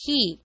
He.